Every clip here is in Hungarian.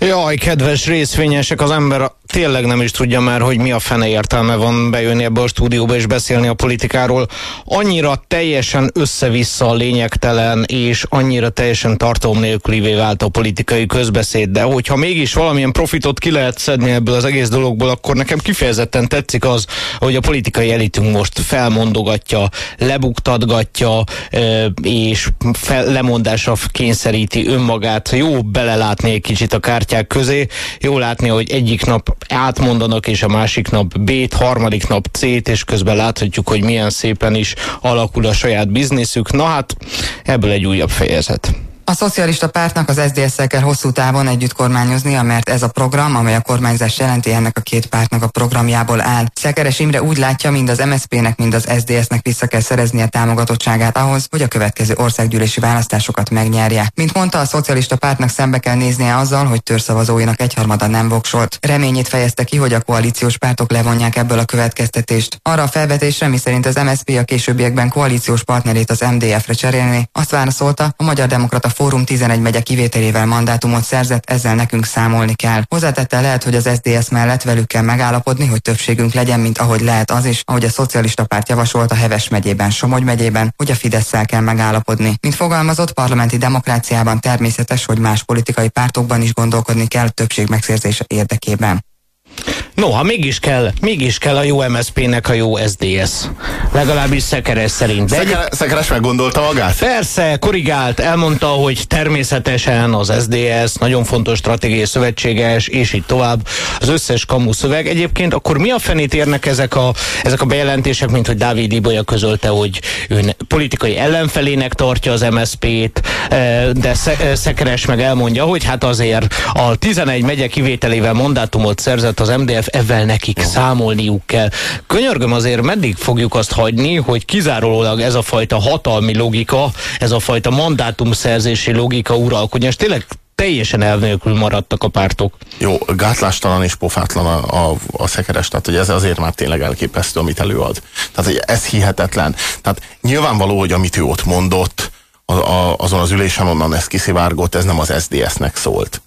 Jaj, kedves részvényesek, az ember tényleg nem is tudja már, hogy mi a fene értelme van bejönni ebbe a stúdióba és beszélni a politikáról. Annyira teljesen össze-vissza lényegtelen, és annyira teljesen tartalom nélkülivé vált a politikai közbeszéd, de hogyha mégis valamilyen profitot ki lehet szedni ebből az egész dologból, akkor nekem kifejezetten tetszik az, hogy a politikai elitünk most felmondogatja, lebuktatgatja, és fel, lemondásra kényszeríti önmagát. Jó belelátni egy kicsit a kártyák közé, jó látni, hogy egyik nap átmondanak, és a másik nap B-t, harmadik nap C-t, és közben láthatjuk, hogy milyen szépen is alakul a saját bizniszük. Na hát, ebből egy újabb fejezet. A szocialista pártnak az SZDSZ-szel kell hosszú távon együtt kormányoznia, mert ez a program, amely a kormányzás jelenti, ennek a két pártnak a programjából áll. Szekeres Imre úgy látja, mind az MSZP-nek, mind az SZDSZ-nek vissza kell szerezni a támogatottságát ahhoz, hogy a következő országgyűlési választásokat megnyerje. Mint mondta, a szocialista pártnak szembe kell néznie azzal, hogy törszavazóinak egyharmada nem voksolt. Reményét fejezte ki, hogy a koalíciós pártok levonják ebből a következtetést. Arra a felvetésre, miszerint az MSZP a későbbiekben koalíciós partnerét az MDF-re cserélni, azt válaszolta, a Magyar Demokrata Fórum 11 megye kivételével mandátumot szerzett, ezzel nekünk számolni kell. Hozzátette lehet, hogy az SDS mellett velük kell megállapodni, hogy többségünk legyen, mint ahogy lehet az is, ahogy a Szocialista Párt javasolt a Heves megyében, Somogy megyében, hogy a fidesz kell megállapodni. Mint fogalmazott, parlamenti demokráciában természetes, hogy más politikai pártokban is gondolkodni kell többség megszerzése érdekében. Noha mégis kell, mégis kell a jó MSZP-nek a jó SDS. Legalábbis Szekeres szerint. De Szekere, egy... Szekeres meggondolta magát? Persze, korrigált, elmondta, hogy természetesen az SDS nagyon fontos stratégiai szövetséges, és így tovább az összes kamu szöveg. Egyébként akkor mi a fenét érnek ezek a, ezek a bejelentések, mint hogy Dávid Ibolya közölte, hogy ő politikai ellenfelének tartja az MSZP-t, eh, de eh, Szekeres meg elmondja, hogy hát azért a 11 megye kivételével mandátumot szerzett az MDF ezzel nekik számolniuk kell. Könyörgöm azért, meddig fogjuk azt hagyni, hogy kizárólag ez a fajta hatalmi logika, ez a fajta mandátumszerzési logika uralkodjon, és tényleg teljesen elnélkül maradtak a pártok. Jó, gátlástalan és pofátlan a, a, a szekeres, tehát hogy ez azért már tényleg elképesztő, amit előad. Tehát hogy ez hihetetlen. Tehát nyilvánvaló, hogy amit ő ott mondott, a, a, azon az ülésen onnan ez kiszivárgott, ez nem az SDS-nek szólt.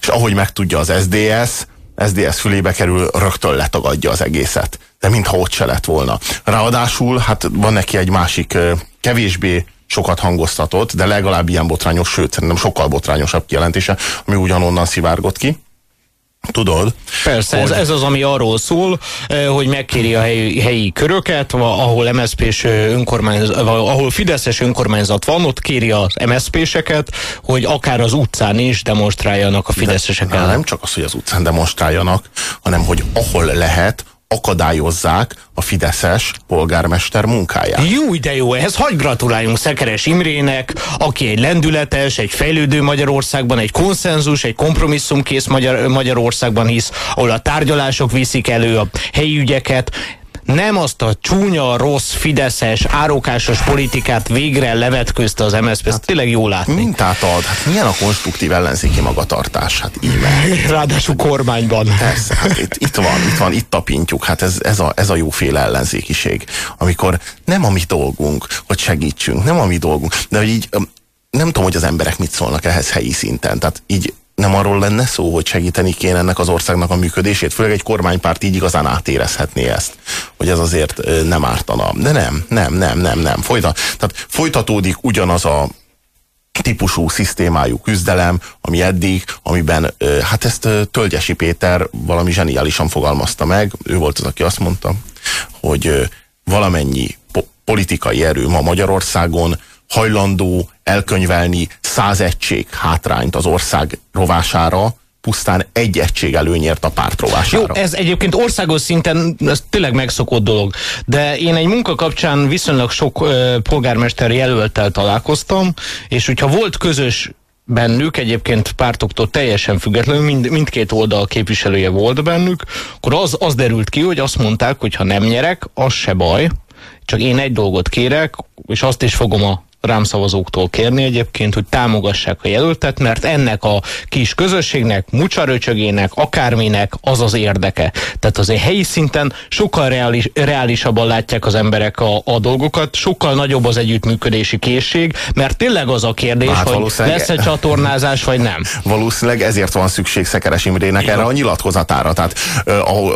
És ahogy megtudja az SDS, SDS fülébe kerül, rögtön letagadja az egészet. De mintha ott se lett volna. Ráadásul, hát van neki egy másik, kevésbé sokat hangoztatott, de legalább ilyen botrányos, sőt, szerintem sokkal botrányosabb kijelentése, ami ugyanonnan szivárgott ki. Tudod? Persze, hogy... ez, ez az, ami arról szól, hogy megkéri a helyi, helyi köröket, ahol MSZP-s önkormányzat, ahol Fideszes önkormányzat van, ott kéri az MSZP-seket, hogy akár az utcán is demonstráljanak a Fideszesek ellen. Nem csak az, hogy az utcán demonstráljanak, hanem hogy ahol lehet, akadályozzák a Fideszes polgármester munkáját. Jó, de jó, ehhez hagy gratuláljunk Szekeres Imrének, aki egy lendületes, egy fejlődő Magyarországban, egy konszenzus, egy kompromisszumkész Magyar, Magyarországban hisz, ahol a tárgyalások viszik elő a helyi ügyeket, nem azt a csúnya, rossz, fideszes, árokásos politikát végre levetközte az MSZP, ezt tényleg jól látni. Mintát ad, hát milyen a konstruktív ellenzéki magatartás, hát íme. Ráadásul kormányban. Persze, hát itt, itt van, itt van, itt tapintjuk, hát ez, ez, a, ez a jóféle ellenzékiség, amikor nem a mi dolgunk, hogy segítsünk, nem a mi dolgunk, de hogy így nem tudom, hogy az emberek mit szólnak ehhez helyi szinten, tehát így nem arról lenne szó, hogy segíteni kéne ennek az országnak a működését, főleg egy kormánypárt így igazán átérezhetné ezt, hogy ez azért nem ártana. De nem, nem, nem, nem, nem. Folyta, tehát folytatódik ugyanaz a típusú szisztémájú küzdelem, ami eddig, amiben, hát ezt Tölgyesi Péter valami zseniálisan fogalmazta meg, ő volt az, aki azt mondta, hogy valamennyi po politikai erő ma Magyarországon hajlandó elkönyvelni száz egység hátrányt az ország rovására, pusztán egy egység előnyért a párt rovására. Jó, ez egyébként országos szinten ez tényleg megszokott dolog, de én egy munka kapcsán viszonylag sok ö, polgármester jelöltel találkoztam, és hogyha volt közös bennük, egyébként pártoktól teljesen függetlenül, mind, mindkét oldal képviselője volt bennük, akkor az, az derült ki, hogy azt mondták, hogy ha nem nyerek, az se baj, csak én egy dolgot kérek, és azt is fogom a rám szavazóktól kérni egyébként, hogy támogassák a jelöltet, mert ennek a kis közösségnek, mucsaröcsögének, akárminek az az érdeke. Tehát azért helyi szinten sokkal reális, reálisabban látják az emberek a, a dolgokat, sokkal nagyobb az együttműködési készség, mert tényleg az a kérdés, hát hogy lesz-e csatornázás, vagy nem. Valószínűleg ezért van szükség Szekeres Imrének Igen. erre a nyilatkozatára. Tehát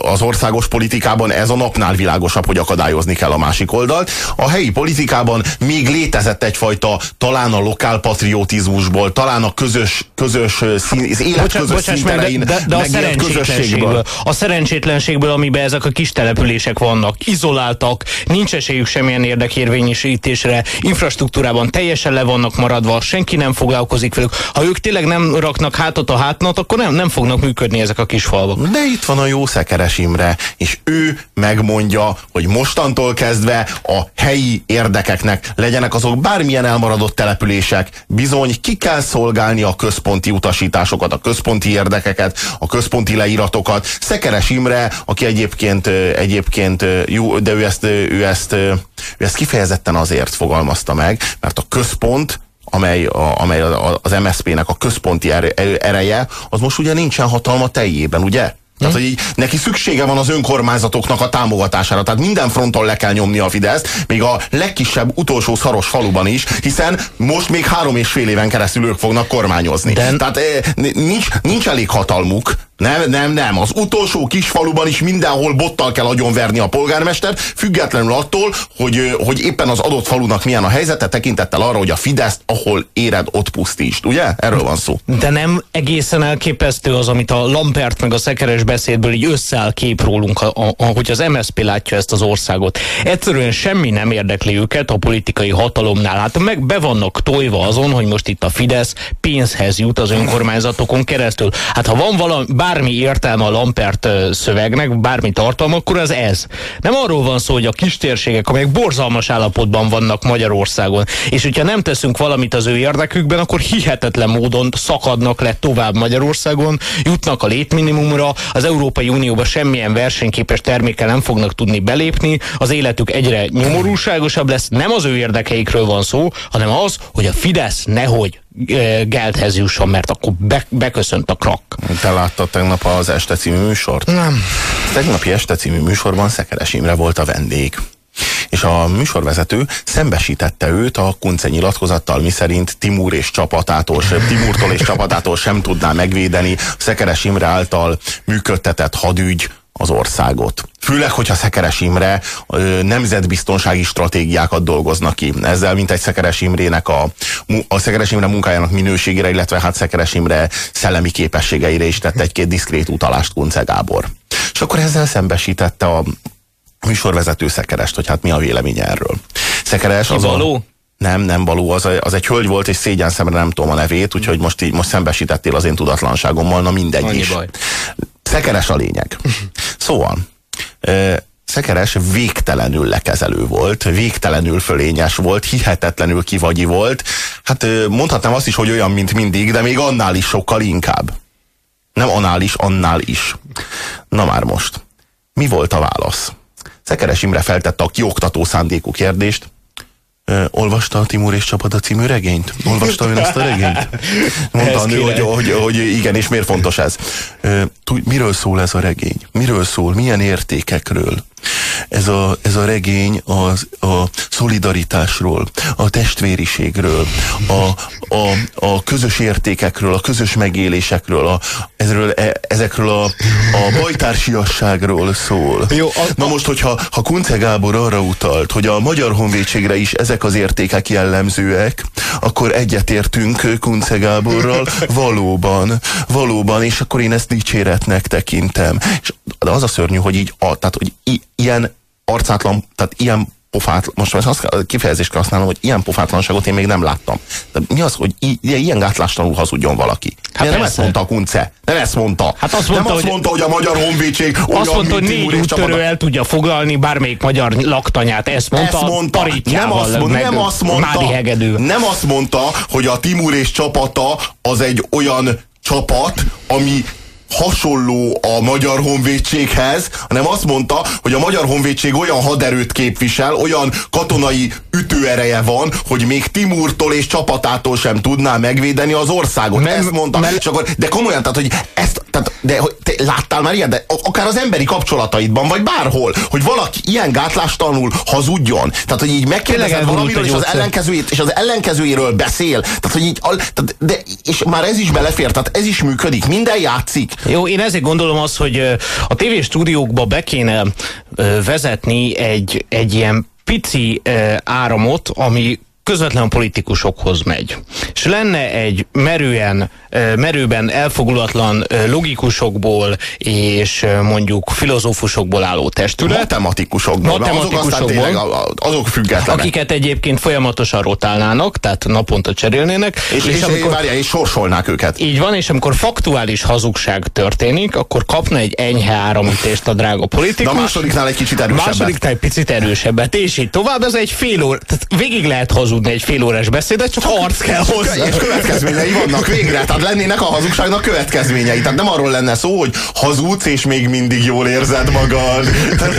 az országos politikában ez a napnál világosabb, hogy akadályozni kell a másik oldalt. A helyi politikában még létezett egy egyfajta, talán a lokálpatriotizmusból, talán a közös, közös szín, az élet Bocsán, közös színterein de, de a szerencsétlenségből, a szerencsétlenségből, amiben ezek a kis települések vannak, izoláltak, nincs esélyük semmilyen érdekérvényesítésre, infrastruktúrában teljesen le vannak maradva, senki nem foglalkozik velük. Ha ők tényleg nem raknak hátat a hátnat, akkor nem, nem fognak működni ezek a kis falvak. De itt van a jó Szekeres Imre, és ő megmondja, hogy mostantól kezdve a helyi érdekeknek legyenek azok bármi bármilyen elmaradott települések, bizony ki kell szolgálni a központi utasításokat, a központi érdekeket, a központi leíratokat. Szekeres Imre, aki egyébként, egyébként jó, de ő ezt, ő ezt, ő ezt kifejezetten azért fogalmazta meg, mert a központ amely, a, amely az MSZP-nek a központi ereje, az most ugye nincsen hatalma teljében, ugye? Tehát, hogy így, neki szüksége van az önkormányzatoknak a támogatására. Tehát minden fronton le kell nyomni a Fideszt, még a legkisebb utolsó szaros faluban is, hiszen most még három és fél éven keresztül ők fognak kormányozni. De... Tehát eh, nincs, nincs elég hatalmuk, nem, nem, nem. Az utolsó kis faluban is mindenhol bottal kell agyonverni a polgármester, függetlenül attól, hogy, hogy éppen az adott falunak milyen a helyzete, tekintettel arra, hogy a Fidesz, ahol éred, ott pusztítsd. Ugye? Erről van szó. De nem egészen elképesztő az, amit a Lampert meg a Szekeres beszédből így összeáll kép rólunk, hogy az MSZP látja ezt az országot. Egyszerűen semmi nem érdekli őket a politikai hatalomnál. Hát meg be vannak tojva azon, hogy most itt a Fidesz pénzhez jut az önkormányzatokon keresztül. Hát ha van valami, bármi értelme a Lampert szövegnek, bármi tartalma, akkor az ez. Nem arról van szó, hogy a kistérségek, amelyek borzalmas állapotban vannak Magyarországon, és hogyha nem teszünk valamit az ő érdekükben, akkor hihetetlen módon szakadnak le tovább Magyarországon, jutnak a létminimumra, az Európai Unióba semmilyen versenyképes termékkel nem fognak tudni belépni, az életük egyre nyomorúságosabb lesz, nem az ő érdekeikről van szó, hanem az, hogy a Fidesz nehogy Gelthez jusson, mert akkor be, beköszönt a krak. Te láttad tegnap az Este című műsort? Nem. A tegnapi Este című műsorban Szekeres Imre volt a vendég és a műsorvezető szembesítette őt a Kunce nyilatkozattal, miszerint Timur és csapatától, sem, Timurtól és csapatától sem tudná megvédeni Szekeres Imre által működtetett hadügy az országot. Főleg, hogyha Szekeres Imre nemzetbiztonsági stratégiákat dolgoznak ki. Ezzel, mint egy Szekeres Imrének a, a Szekeres Imre munkájának minőségére, illetve hát Szekeres Imre szellemi képességeire is tett egy-két diszkrét utalást Kunce Gábor. És akkor ezzel szembesítette a műsorvezető Szekerest, hogy hát mi a vélemény erről. Szekeres az való? A, nem, nem való, az, az egy hölgy volt, és szégyen szemre nem tudom a nevét, úgyhogy most, így, most szembesítettél az én tudatlanságommal, na mindegy Annyi is. Baj. Szekeres a lényeg. Szóval, Szekeres végtelenül lekezelő volt, végtelenül fölényes volt, hihetetlenül kivagyi volt. Hát mondhatnám azt is, hogy olyan, mint mindig, de még annál is sokkal inkább. Nem annál is, annál is. Na már most. Mi volt a válasz? Szekeres Imre feltette a kioktató szándékú kérdést. Olvasta a Timur és Csapata című regényt? Olvasta ön ezt a regényt? Mondta a nő, hogy, hogy, hogy igen, és miért fontos ez? Miről szól ez a regény? Miről szól? Milyen értékekről? Ez a, ez a regény az, a szolidaritásról, a testvériségről, a, a, a közös értékekről, a közös megélésekről, a, ezről, e, ezekről a, a bajtársiasságról szól. Jó, a, Na most, hogyha ha Kunce Gábor arra utalt, hogy a Magyar Honvédségre is ezek az értékek jellemzőek, akkor egyetértünk Kunce Gáborral, valóban, valóban, és akkor én ezt dicséretnek tekintem. És de az a szörnyű, hogy így, a, tehát, hogy i, ilyen arcátlan, tehát ilyen pofát, most már azt kifejezést kell használnom, hogy ilyen pofátlanságot én még nem láttam. De mi az, hogy ilyen gátlástalanul hazudjon valaki? Hát nem ezt mondta a Kunce. Nem ezt mondta. Hát azt mondta, nem azt mondta, hogy, hogy a magyar honvédség olyan, Azt mondta, hogy négy úttörő el tudja foglalni bármelyik magyar laktanyát. Ezt mondta, ezt mondta nem azt, mondta, nem azt mondta, nem azt mondta, hogy a Timur és csapata az egy olyan csapat, ami hasonló a Magyar Honvédséghez, hanem azt mondta, hogy a Magyar Honvédség olyan haderőt képvisel, olyan katonai ütőereje van, hogy még Timurtól és csapatától sem tudná megvédeni az országot. Nem, ezt mondta. Nem, és akkor, de komolyan, tehát, hogy ezt, tehát, de hogy te láttál már ilyen, de akár az emberi kapcsolataidban, vagy bárhol, hogy valaki ilyen gátlástalanul hazudjon. Tehát, hogy így megkérdezed valamiről, és az, ellenkezőjét, és az ellenkezőjéről beszél. Tehát, hogy így, tehát, de, és már ez is belefér, tehát ez is működik, minden játszik. Jó, én ezért gondolom azt, hogy a tévéstúdiókba be kéne vezetni egy, egy ilyen pici áramot, ami közvetlen politikusokhoz megy. És lenne egy merően, merőben elfogulatlan logikusokból és mondjuk filozófusokból álló testület. Matematikusokból. Matematikusokból. Azok, azok függetlenek. Akiket egyébként folyamatosan rotálnának, tehát naponta cserélnének. És, és, és, amikor, várja, és sorsolnák őket. Így van, és amikor faktuális hazugság történik, akkor kapna egy enyhe áramítést a drága politikus. De a másodiknál egy kicsit erősebbet. Másodiknál egy picit erősebbet, és így tovább. Ez egy fél óra, tehát végig lehet hazudni hazudni egy fél órás beszédet, csak arc kell hozzá. És következményei vannak végre, tehát lennének a hazugságnak következményei. Tehát nem arról lenne szó, hogy hazudsz, és még mindig jól érzed magad.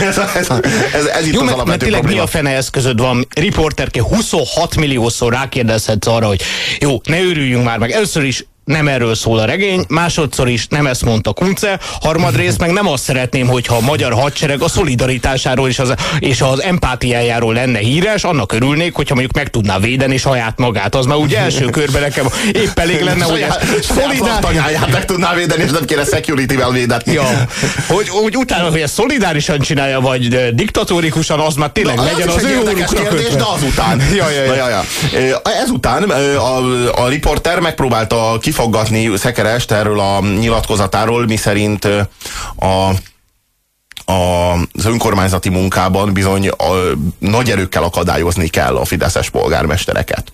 ez, ez, ez, ez itt Jó, az mert, mert tényleg mi a fene eszközöd van? Riporterke 26 milliószor rákérdezhetsz arra, hogy jó, ne őrüljünk már meg. Először is nem erről szól a regény, másodszor is nem ezt mondta Kunce, harmadrészt meg nem azt szeretném, hogyha a magyar hadsereg a szolidaritásáról és az, és az empátiájáról lenne híres, annak örülnék, hogyha mondjuk meg tudná védeni saját magát. Az már úgy első körben nekem épp elég lenne, hogy szolidárisan... meg tudná védeni, és nem kéne security-vel védetni. Ja. Hogy, hogy utána, hogy ezt szolidárisan csinálja, vagy diktatórikusan, az már tényleg Na, legyen az, az ő órukra kérdés, de azután. ja, ja, ja. Ja, ja. Ezután a, a riporter megpróbálta ki kifaggatni Szekerest erről a nyilatkozatáról, miszerint a a, az önkormányzati munkában bizony a, nagy erőkkel akadályozni kell a fideszes polgármestereket.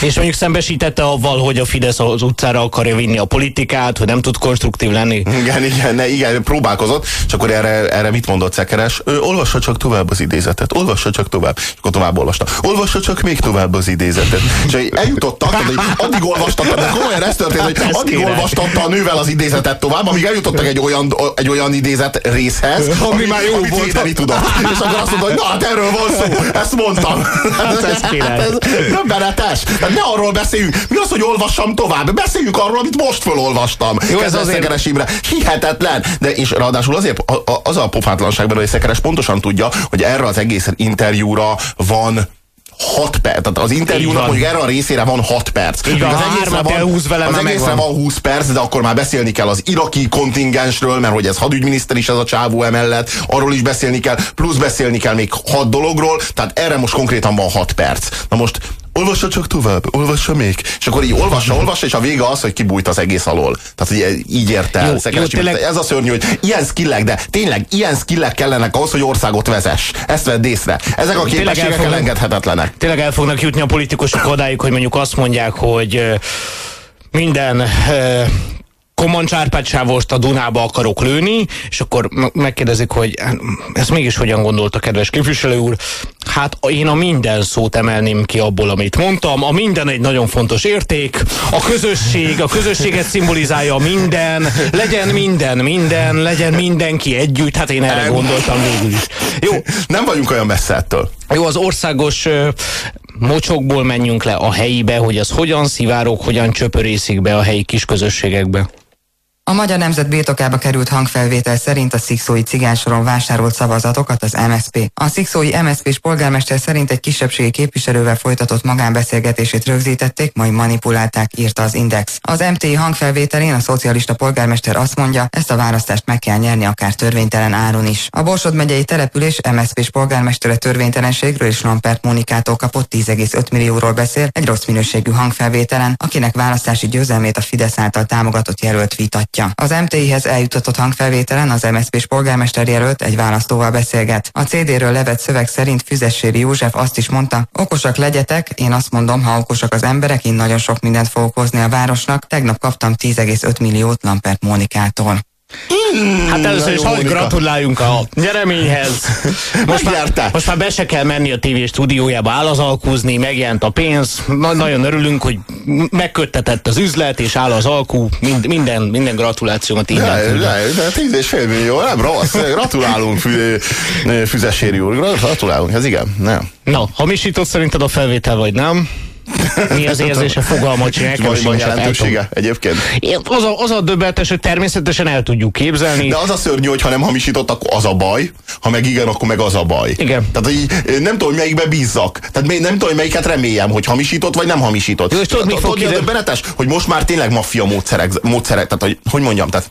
És mondjuk szembesítette avval, hogy a Fidesz az utcára akarja vinni a politikát, hogy nem tud konstruktív lenni. Igen, igen, ne, igen próbálkozott, és akkor erre, erre mit mondott Szekeres? Ő, olvassa csak tovább az idézetet, olvassa csak tovább. És akkor tovább olvasta. Olvassa csak még tovább az idézetet. És eljutottak, tehát, hogy addig olvastatta, de komolyan ez történt, hogy hát addig olvastatta a nővel az idézetet tovább, amíg eljutottak egy olyan, egy olyan idézet részhez, ami, ami már jó amit védeni tudott. És akkor azt mondta, hogy na hát erről van szó, ezt mondtam. Hát ez, hát ez döbbenetes. Hát ne arról beszéljünk. Mi az, hogy olvassam tovább? Beszéljünk arról, amit most felolvastam. Jó, ez az Szekeres Imre. Hihetetlen. De és ráadásul azért az a pofátlanságban, hogy Szekeres pontosan tudja, hogy erre az egész interjúra van 6 perc. Tehát az interjúnak mondjuk erre a részére van 6 perc. Igen, az egészre, van, vele, az egészre van 20 perc, de akkor már beszélni kell az iraki kontingensről, mert hogy ez hadügyminiszter is ez a csávó emellett, arról is beszélni kell, plusz beszélni kell még 6 dologról, tehát erre most konkrétan van 6 perc. Na most olvassa csak tovább, olvassa még. És akkor így olvassa, olvassa, és a vége az, hogy kibújt az egész alól. Tehát hogy így ért el. Jó, tényleg... Ez a szörnyű, hogy ilyen skillek, de tényleg ilyen skillek kellenek ahhoz, hogy országot vezess. Ezt vedd észre. Ezek a képességek elengedhetetlenek. Tényleg el fognak jutni a politikusok odáig, hogy mondjuk azt mondják, hogy minden Komancs Árpád sávost a Dunába akarok lőni, és akkor megkérdezik, hogy hát, ezt mégis hogyan gondolta, kedves képviselő úr? Hát én a minden szót emelném ki abból, amit mondtam. A minden egy nagyon fontos érték. A közösség, a közösséget szimbolizálja minden. Legyen minden, minden, legyen mindenki együtt. Hát én erre gondoltam végül is. Jó. Nem vagyunk olyan messze ettől. Jó, az országos mocsokból menjünk le a helyibe, hogy az hogyan szivárok, hogyan csöpörészik be a helyi kisközösségekbe. A Magyar Nemzet birtokába került hangfelvétel szerint a szikszói cigánysoron vásárolt szavazatokat az MSP. A szikszói MSP-s polgármester szerint egy kisebbségi képviselővel folytatott magánbeszélgetését rögzítették, majd manipulálták, írta az Index. Az MTI hangfelvételén a szocialista polgármester azt mondja, ezt a választást meg kell nyerni akár törvénytelen áron is. A Borsod megyei település MSP-s polgármestere törvénytelenségről és Lampert Mónikától kapott 10,5 millióról beszél egy rossz minőségű hangfelvételen, akinek választási győzelmét a Fidesz által támogatott jelölt vitatja támogatja. Az MTI-hez eljutatott hangfelvételen az MSZP-s polgármester jelölt egy választóval beszélget. A CD-ről levett szöveg szerint Füzesséri József azt is mondta, okosak legyetek, én azt mondom, ha okosak az emberek, én nagyon sok mindent fogok hozni a városnak. Tegnap kaptam 10,5 milliót Lampert Mónikától. Hmm, hát először is hogy gratuláljunk a nyereményhez. Most már, most már be se kell menni a TV stúdiójába állazalkúzni, megjelent a pénz. Na, nagyon örülünk, hogy megköttetett az üzlet, és áll az alkú. Mind, minden, minden gratulációmat. De, de, de 10 és fél millió, nem rossz. Gratulálunk, fü, Füzeséri úr. Gratulálunk, ez igen. Nem. Na, hamisított szerinted a felvétel, vagy nem? Mi az érzése, fogalmat csinálják? Van, van jelentősége egyébként? Az a, az a döbbenetes, hogy természetesen el tudjuk képzelni. De az a szörnyű, hogy ha nem hamisított, akkor az a baj, ha meg igen, akkor meg az a baj. Igen. Tehát így, nem tudom, hogy melyikbe bízzak. Tehát nem tudom, hogy melyiket reméljem, hogy hamisított, vagy nem hamisított. Jó, és tudod, mi fog a döbbenetes? Hogy most már tényleg maffia módszerek, módszerek tehát hogy, hogy mondjam, tehát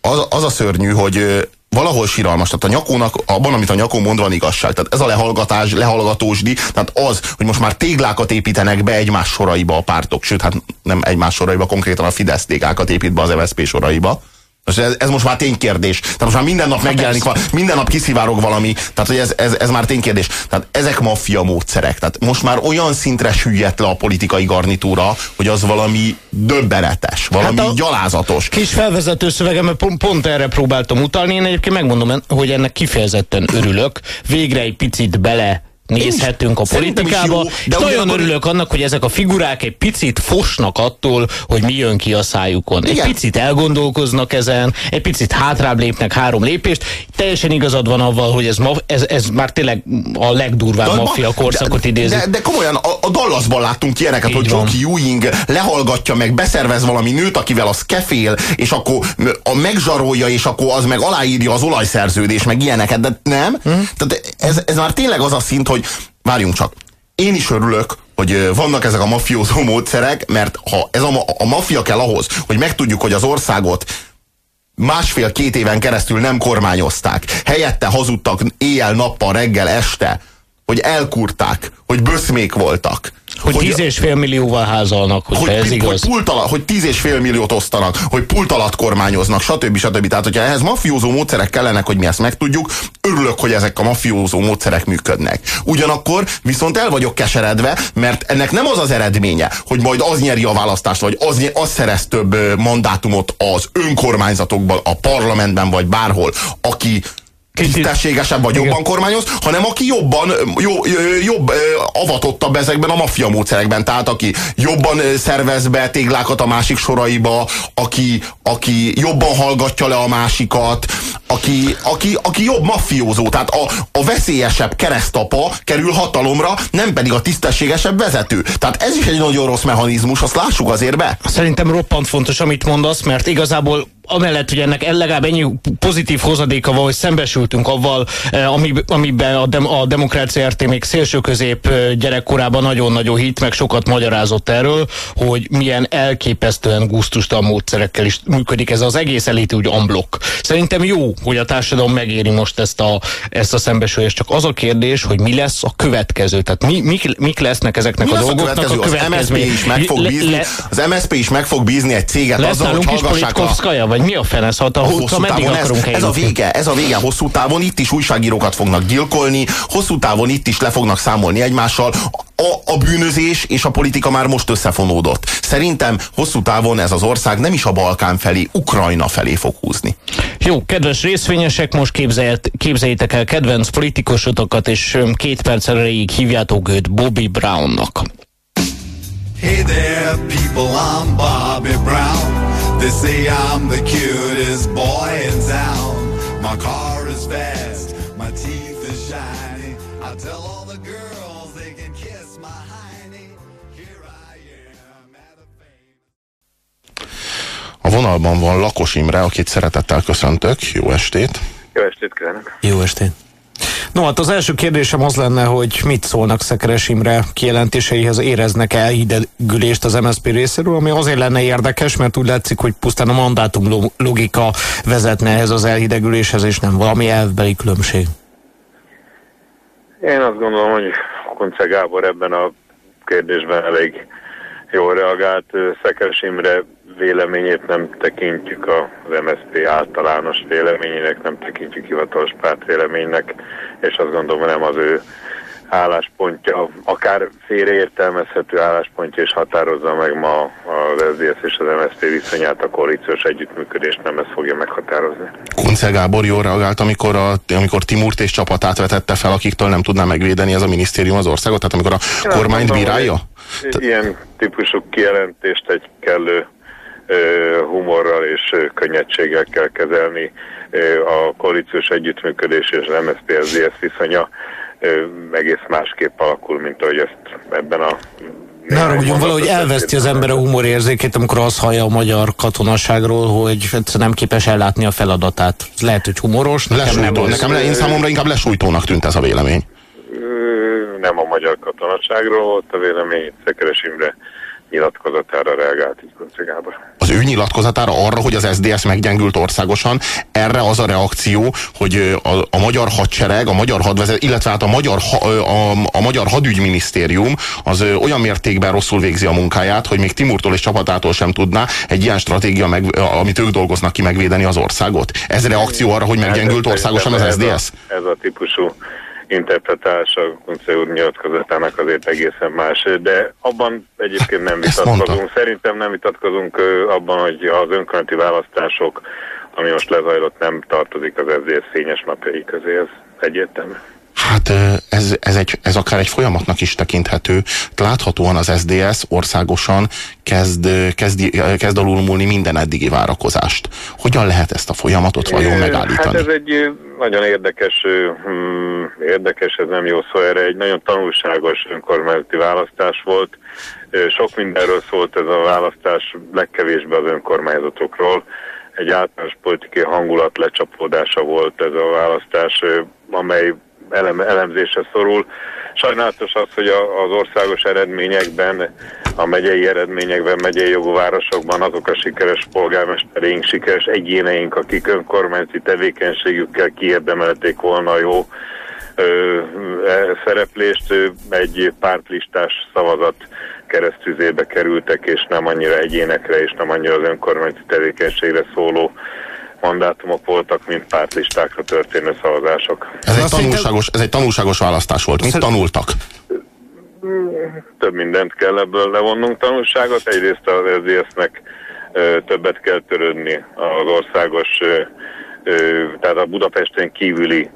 az, az a szörnyű, hogy valahol síralmas. Tehát a nyakónak, abban, amit a nyakó mond, van igazság. Tehát ez a lehallgatás, lehallgatósdi, tehát az, hogy most már téglákat építenek be egymás soraiba a pártok, sőt, hát nem egymás soraiba, konkrétan a Fidesz téglákat épít be az MSZP soraiba. Ez, ez most már ténykérdés. Tehát most már minden nap megjelenik, val, minden nap kiszivárog valami. Tehát, hogy ez, ez, ez már ténykérdés. Tehát ezek maffia módszerek. Tehát most már olyan szintre süllyedt le a politikai garnitúra, hogy az valami döbbenetes, valami hát gyalázatos. Kis felvezető szövegem, pont, pont erre próbáltam utalni. Én egyébként megmondom, hogy ennek kifejezetten örülök. Végre egy picit bele nézhetünk a politikába. Jó, de nagyon örülök annak, hogy ezek a figurák egy picit fosnak attól, hogy mi jön ki a szájukon. Egy Igen. picit elgondolkoznak ezen, egy picit hátrább lépnek három lépést. Teljesen igazad van avval, hogy ez, ma, ez, ez már tényleg a legdurvább de, maffia korszakot idézi. De, de komolyan, a, a Dallasban láttunk ilyeneket, Így hogy. Jockey Ewing lehallgatja meg, beszervez valami nőt, akivel az kefél, és akkor a megzsarolja, és akkor az meg aláírja az olajszerződés, meg ilyeneket, de nem. Hmm. Tehát ez, ez már tényleg az a szint, hogy várjunk csak, én is örülök, hogy vannak ezek a mafiózó módszerek, mert ha ez a, a maffia kell ahhoz, hogy megtudjuk, hogy az országot másfél-két éven keresztül nem kormányozták, helyette hazudtak éjjel-nappal, reggel, este, hogy elkurták, hogy böszmék voltak, hogy, hogy tíz és fél millióval házalnak, hogy, hogy ez igaz. Hogy, pult alatt, hogy tíz és fél milliót osztanak, hogy pult alatt kormányoznak, stb. stb. Tehát, hogyha ehhez mafiózó módszerek kellenek, hogy mi ezt megtudjuk, örülök, hogy ezek a mafiózó módszerek működnek. Ugyanakkor viszont el vagyok keseredve, mert ennek nem az az eredménye, hogy majd az nyeri a választást, vagy az, az szerez több mandátumot az önkormányzatokban, a parlamentben, vagy bárhol, aki tisztességesebb vagy jobban kormányoz, hanem aki jobban, jó, jobb avatottabb ezekben a maffia módszerekben. Tehát aki jobban szervez be téglákat a másik soraiba, aki, aki jobban hallgatja le a másikat, aki, aki, aki jobb maffiózó, tehát a, a veszélyesebb keresztapa kerül hatalomra, nem pedig a tisztességesebb vezető. Tehát ez is egy nagyon rossz mechanizmus, azt lássuk azért be. Szerintem roppant fontos, amit mondasz, mert igazából amellett, hogy ennek legalább ennyi pozitív hozadéka van, hogy szembesültünk avval, eh, ami, amiben a, dem, a Demokrácia RT még szélső közép eh, gyerekkorában nagyon-nagyon hit, meg sokat magyarázott erről, hogy milyen elképesztően gusztustalan módszerekkel is működik ez az egész elit úgy unblock. Szerintem jó, hogy a társadalom megéri most ezt a, ezt a szembesülést, csak az a kérdés, hogy mi lesz a következő, tehát mi, mik, mik lesznek ezeknek mi a dolgoknak a, következő? a következő. Az MSZP is meg fog bízni, le, le, az MSZP is meg fog bízni egy céget lesz azzal, hogy hallgassák a... vagy mi a fenesz? Hát a, hosszú távon ez, ez a vége, ez a vége hosszú távon, itt is újságírókat fognak gyilkolni, hosszú távon itt is le fognak számolni egymással, a, a bűnözés és a politika már most összefonódott. Szerintem hosszú távon ez az ország nem is a Balkán felé, Ukrajna felé fog húzni. Jó, kedves részvényesek, most képzeljétek el kedvenc politikusotokat, és két perc erejéig hívjátok őt Bobby Brownnak. Hey there, people, I'm Bobby Brown. They say I'm the cutest boy in town. My car is fast, my teeth are shiny. I tell all the girls they can kiss my hiney. Here I am at a fame. A vonalban van Lakos Imre, akit szeretettel köszöntök. Jó estét! Jó estét kívánok! Jó estét! No, hát az első kérdésem az lenne, hogy mit szólnak Szekeres Imre kijelentéseihez, éreznek el hidegülést az MSZP részéről, ami azért lenne érdekes, mert úgy látszik, hogy pusztán a mandátum logika vezetne ehhez az elhidegüléshez, és nem valami elvbeli különbség. Én azt gondolom, hogy Konce Gábor ebben a kérdésben elég jól reagált. Szekeres Imre véleményét nem tekintjük az MSZP általános véleményének, nem tekintjük hivatalos párt véleménynek, és azt gondolom nem az ő álláspontja, akár félreértelmezhető álláspontja, és határozza meg ma az SZDSZ és az MSZP viszonyát, a koalíciós együttműködést nem ez fogja meghatározni. Kunce Gábor jól reagált, amikor, a, amikor Timurt és csapatát vetette fel, akiktől nem tudná megvédeni ez a minisztérium az országot? Tehát amikor a Én kormányt bírálja? hogy Ilyen típusú kijelentést egy kellő humorral és könnyedséggel kell kezelni. A koalíciós együttműködés és az MSZP-SZDSZ viszonya ö, egész másképp alakul, mint ahogy ezt ebben a Ne arra, hogy valahogy elveszti az ember a humorérzékét, amikor azt hallja a magyar katonaságról, hogy nem képes ellátni a feladatát. Lehet, hogy humoros, nekem nem Lesújtó. az. Nekem le, én számomra inkább lesújtónak tűnt ez a vélemény. Nem a magyar katonaságról volt a vélemény, Szekeres Imre nyilatkozatára reagált így Gábor. Az ő nyilatkozatára arra, hogy az SDS meggyengült országosan, erre az a reakció, hogy a, a magyar hadsereg, a magyar hadvezet, illetve hát a magyar, ha, a, a magyar hadügyminisztérium az olyan mértékben rosszul végzi a munkáját, hogy még Timurtól és csapatától sem tudná egy ilyen stratégia, meg, amit ők dolgoznak ki, megvédeni az országot. Ez reakció arra, hogy meggyengült Hát, országosan az SDS? Ez a, ez a típusú interpretálása Kunce úr nyilatkozatának azért egészen más, de abban egyébként nem vitatkozunk. Szerintem nem vitatkozunk abban, hogy az önkormányzati választások, ami most lezajlott, nem tartozik az SZDSZ fényes napjai közé, ez egyértelmű. Hát ez, ez, egy, ez akár egy folyamatnak is tekinthető. Láthatóan az SDS országosan kezd, kezd, kezd alulmúlni minden eddigi várakozást. Hogyan lehet ezt a folyamatot vajon Hát megállítani? ez egy nagyon érdekes, hmm, érdekes, ez nem jó szó erre, egy nagyon tanulságos önkormányzati választás volt. Sok mindenről szólt ez a választás, legkevésbé az önkormányzatokról. Egy általános politikai hangulat lecsapódása volt ez a választás, amely elem, elemzésre szorul. Sajnálatos az, hogy a, az országos eredményekben, a megyei eredményekben, megyei jogú városokban azok a sikeres polgármestereink, sikeres egyéneink, akik önkormányzati tevékenységükkel kiérdemelték volna jó ö, e, szereplést, egy pártlistás szavazat keresztüzébe kerültek, és nem annyira egyénekre, és nem annyira az önkormányzati tevékenységre szóló mandátumok voltak, mint pártlistákra történő szavazások. Ez egy, Azt szerintem- tanulságos, ez egy tanulságos választás volt. Mit tanultak? több mindent kell ebből levonnunk tanulságot. Egyrészt az SZDSZ-nek többet kell törődni az országos, tehát a Budapesten kívüli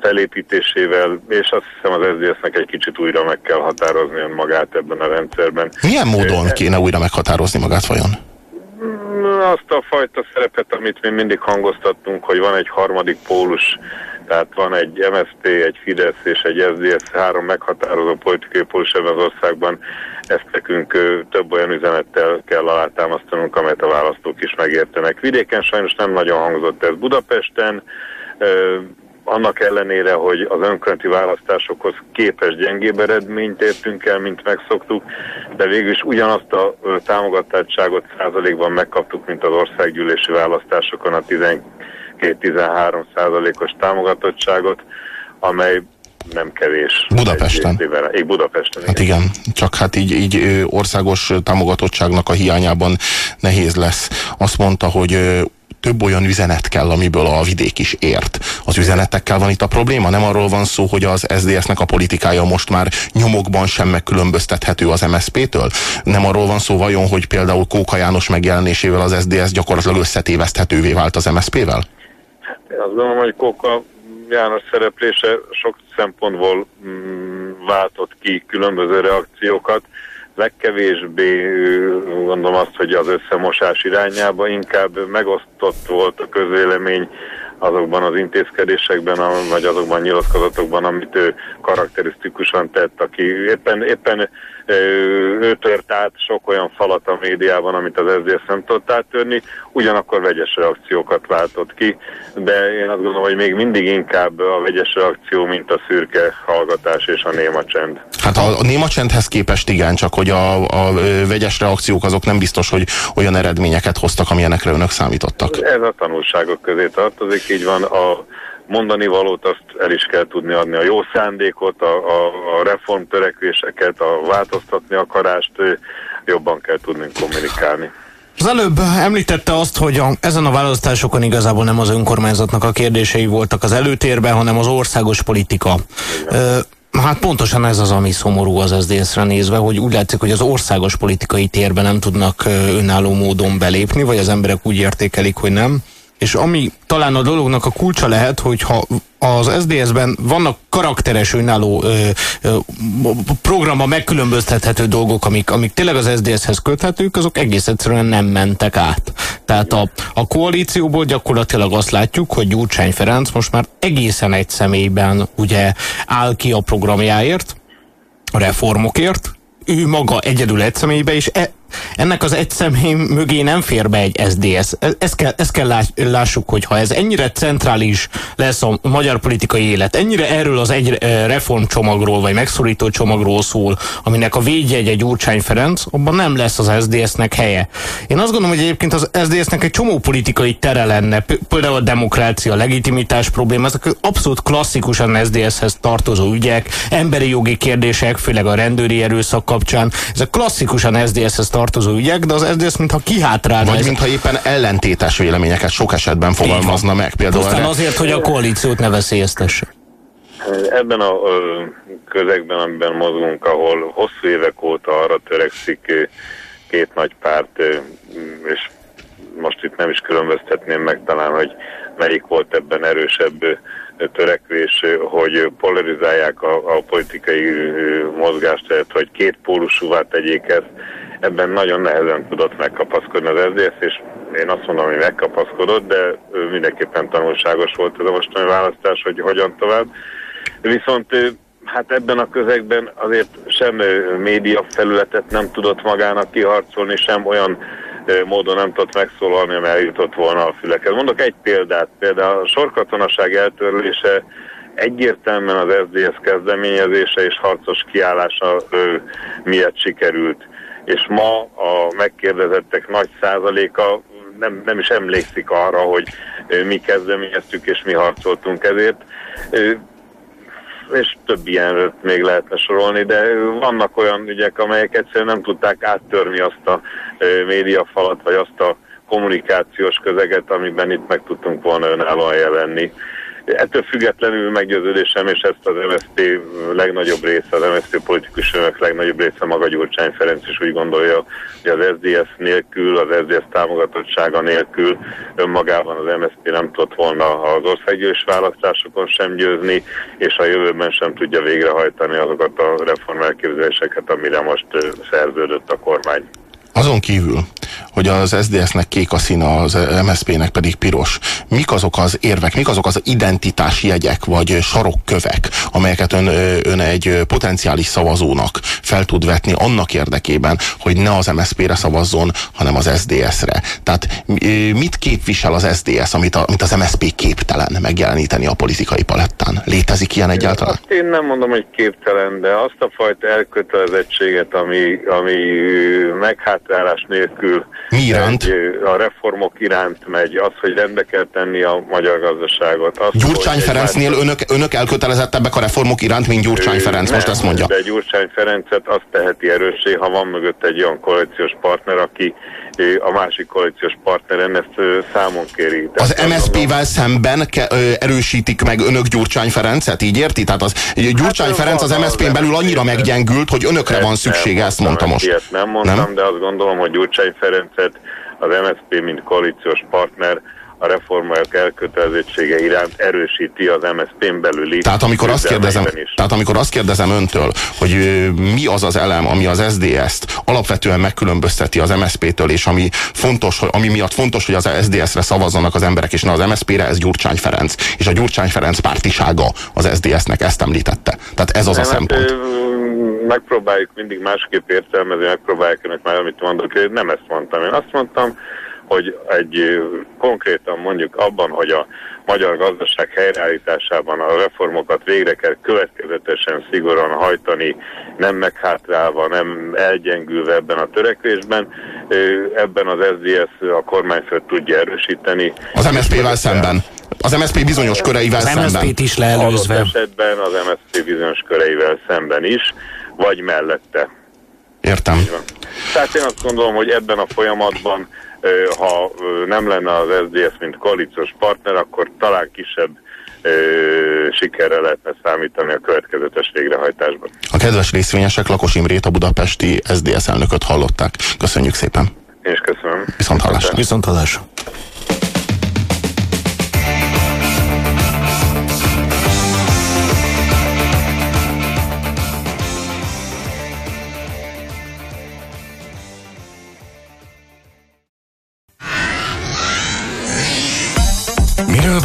felépítésével, és azt hiszem az SZDSZ-nek egy kicsit újra meg kell határozni magát ebben a rendszerben. Milyen módon kéne újra meghatározni magát vajon? Azt a fajta szerepet, amit mi mindig hangoztattunk, hogy van egy harmadik pólus, tehát van egy MSZP, egy Fidesz és egy SZDSZ, három meghatározó politikai pólus ebben az országban. Ezt nekünk több olyan üzenettel kell alátámasztanunk, amelyet a választók is megértenek. Vidéken sajnos nem nagyon hangzott ez Budapesten, annak ellenére, hogy az önkormányzati választásokhoz képes gyengébb eredményt értünk el, mint megszoktuk, de végül is ugyanazt a támogatottságot százalékban megkaptuk, mint az országgyűlési választásokon a 12-13 százalékos támogatottságot, amely nem kevés. Budapesten. Egy Budapesten. Hát igen, csak hát így, így országos támogatottságnak a hiányában nehéz lesz. Azt mondta, hogy több olyan üzenet kell, amiből a vidék is ért. Az üzenetekkel van itt a probléma? Nem arról van szó, hogy az SZDSZ-nek a politikája most már nyomokban sem megkülönböztethető az MSZP-től? Nem arról van szó vajon, hogy például Kóka János megjelenésével az SZDSZ gyakorlatilag összetéveszthetővé vált az MSZP-vel? Én azt gondolom, hogy Kóka János szereplése sok szempontból mm, váltott ki különböző reakciókat. Legkevésbé gondolom azt, hogy az összemosás irányába inkább megosztott volt a közvélemény azokban az intézkedésekben, vagy azokban a nyilatkozatokban, amit ő karakterisztikusan tett, aki éppen, éppen ő tört át sok olyan falat a médiában, amit az SZDSZ nem tudott áttörni, ugyanakkor vegyes reakciókat váltott ki, de én azt gondolom, hogy még mindig inkább a vegyes reakció, mint a szürke hallgatás és a néma csend. Hát a, a néma csendhez képest igen, csak hogy a, a vegyes reakciók azok nem biztos, hogy olyan eredményeket hoztak, amilyenekre önök számítottak. Ez a tanulságok közé tartozik, így van a mondani valót azt el is kell tudni adni, a jó szándékot, a, a, a reformtörekvéseket, a változtatni akarást jobban kell tudni kommunikálni. Az előbb említette azt, hogy a, ezen a választásokon igazából nem az önkormányzatnak a kérdései voltak az előtérben, hanem az országos politika. Hát pontosan ez az, ami szomorú az SZDSZ-re nézve, hogy úgy látszik, hogy az országos politikai térben nem tudnak önálló módon belépni, vagy az emberek úgy értékelik, hogy nem. És ami talán a dolognak a kulcsa lehet, hogyha az SDS-ben vannak karakteres önálló ö, ö, programa megkülönböztethető dolgok, amik, amik tényleg az SDS-hez köthetők, azok egész egyszerűen nem mentek át. Tehát a, a koalícióból gyakorlatilag azt látjuk, hogy Gyurcsány Ferenc most már egészen egy személyben ugye áll ki a programjáért, a reformokért, ő maga egyedül egy személybe, és e, ennek az egy személy mögé nem fér be egy SDS. Ezt kell, ezt kell lássuk, hogy ha ez ennyire centrális lesz a magyar politikai élet, ennyire erről az egy reformcsomagról, vagy megszorító csomagról szól, aminek a védjegye Gyurcsány Ferenc, abban nem lesz az SDS-nek helye. Én azt gondolom, hogy egyébként az SDS-nek egy csomó politikai tere lenne, például a demokrácia, a legitimitás probléma, ezek abszolút klasszikusan SDS-hez tartozó ügyek, emberi jogi kérdések, főleg a rendőri erőszak kapcsán, ezek klasszikusan SDS-hez tartozó tartozó ügyek, de az SZDSZ mintha kihátrálna. Vagy mintha éppen ellentétes véleményeket sok esetben fogalmazna meg. Például Pusztán azért, hogy a koalíciót ne veszélyeztesse. Ebben a közegben, amiben mozgunk, ahol hosszú évek óta arra törekszik két nagy párt, és most itt nem is különböztetném meg talán, hogy melyik volt ebben erősebb törekvés, hogy polarizálják a, a politikai mozgást, hogy két pólusúvá tegyék ezt, ebben nagyon nehezen tudott megkapaszkodni az SZDSZ, és én azt mondom, hogy megkapaszkodott, de mindenképpen tanulságos volt ez a mostani választás, hogy hogyan tovább. Viszont hát ebben a közegben azért sem média felületet nem tudott magának kiharcolni, sem olyan módon nem tudott megszólalni, amely eljutott volna a füleket. Mondok egy példát, például a sorkatonaság eltörlése egyértelműen az SZDSZ kezdeményezése és harcos kiállása miatt sikerült és ma a megkérdezettek nagy százaléka nem, nem is emlékszik arra, hogy mi kezdeményeztük és mi harcoltunk ezért. És több ilyenről még lehetne sorolni, de vannak olyan ügyek, amelyek egyszerűen nem tudták áttörni azt a médiafalat, vagy azt a kommunikációs közeget, amiben itt meg tudtunk volna önállóan jelenni. Ettől függetlenül meggyőződésem, és ezt az MSZP legnagyobb része, az MSZP politikusok legnagyobb része maga Gyurcsány Ferenc is úgy gondolja, hogy az SZDSZ nélkül, az SZDSZ támogatottsága nélkül önmagában az MSZP nem tudott volna az országgyűlés választásokon sem győzni, és a jövőben sem tudja végrehajtani azokat a reformelképzeléseket, amire most szerződött a kormány. Azon kívül, hogy az SZDSZ-nek kék a színe, az MSZP-nek pedig piros. Mik azok az érvek, mik azok az identitási jegyek, vagy sarokkövek, amelyeket ön, ön egy potenciális szavazónak fel tud vetni annak érdekében, hogy ne az MSZP-re szavazzon, hanem az SZDSZ-re. Tehát mit képvisel az SZDSZ, amit, a, amit az MSZP képtelen megjeleníteni a politikai palettán? Létezik ilyen egyáltalán? Azt én nem mondom, hogy képtelen, de azt a fajta elkötelezettséget, ami, ami meghátrálás nélkül mi iránt? Egy, a reformok iránt megy, az, hogy rendbe kell tenni a magyar gazdaságot. Az, Gyurcsány Ferencnél önök, önök elkötelezettebbek a reformok iránt, mint Gyurcsány Ferenc, nem, most ezt mondja. De Gyurcsány Ferencet azt teheti erőssé, ha van mögött egy olyan koalíciós partner, aki a másik koalíciós partneren ezt számon kéri. Tehát az MSZP-vel szemben ke- erősítik meg önök Gyurcsány Ferencet, így érti? Tehát az, Gyurcsány hát, Ferenc az MSZP-n belül annyira meggyengült, hogy önökre van szüksége, ezt mondta most. Ilyet nem mondtam, nem? de azt gondolom, hogy Gyurcsány Ferencet az MSZP, mint koalíciós partner a reformok elkötelezettsége iránt erősíti az MSZP-n belüli tehát amikor, azt kérdezem, is. tehát amikor azt kérdezem öntől, hogy mi az az elem, ami az SZDSZ-t alapvetően megkülönbözteti az MSZP-től, és ami, fontos, ami miatt fontos, hogy az SZDSZ-re szavazzanak az emberek, és ne az MSZP-re, ez Gyurcsány Ferenc. És a Gyurcsány Ferenc pártisága az SZDSZ-nek ezt említette. Tehát ez az Nem, a hát, szempont. megpróbáljuk mindig másképp értelmezni, megpróbáljuk önök már, amit mondok, én nem ezt mondtam. Én azt mondtam, hogy egy konkrétan mondjuk abban, hogy a magyar gazdaság helyreállításában a reformokat végre kell következetesen szigorúan hajtani, nem meghátrálva, nem elgyengülve ebben a törekvésben. Ebben az SZDSZ a kormányfőt tudja erősíteni. Az MSZP-vel szemben. az MSZP bizonyos köreivel az szemben. Az MSZP-t is leelőzve. Adott esetben az MSZP bizonyos köreivel szemben is, vagy mellette. Értem. Tehát én azt gondolom, hogy ebben a folyamatban, ha nem lenne az SZDSZ, mint koalíciós partner, akkor talán kisebb sikerre lehetne számítani a következetes végrehajtásban. A kedves részvényesek Lakos Imrét, a budapesti SZDSZ elnököt hallották. Köszönjük szépen. Én is köszönöm. Viszont hallásra. Viszont hallásra.